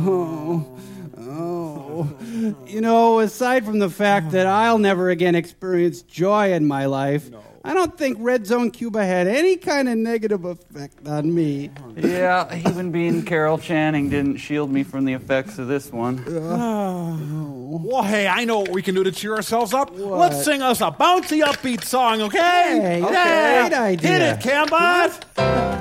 Oh, oh. You know, aside from the fact that I'll never again experience joy in my life, I don't think Red Zone Cuba had any kind of negative effect on me. Yeah, even being Carol Channing didn't shield me from the effects of this one. Oh, well, hey, I know what we can do to cheer ourselves up. Let's sing us a bouncy, upbeat song, okay? Hey, okay. great idea. Hit it, Cambot!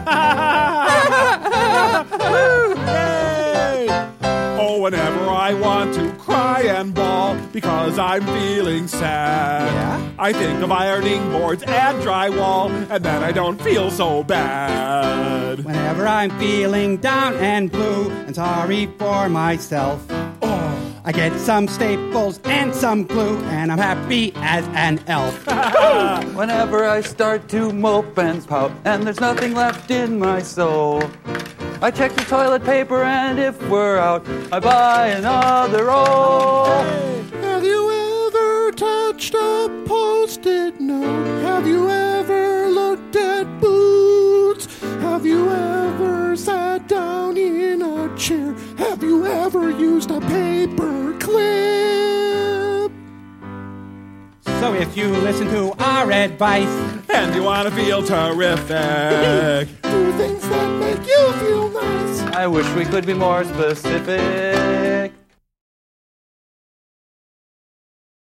Whenever I want to cry and bawl because I'm feeling sad, Yeah? I think of ironing boards and drywall, and then I don't feel so bad. Whenever I'm feeling down and blue and sorry for myself, Oh, I get some staples and some glue, and I'm happy as an elf. Whenever I start to mope and pout, and there's nothing left in my soul, I check the toilet paper, and if we're out, I buy another roll. Have you ever touched a post-it note? Have you ever looked at boots? Have you ever sat down in a chair? Have you ever used a paper clip? So if you listen to our advice, and you want to feel terrific. Do things I wish we could be more specific.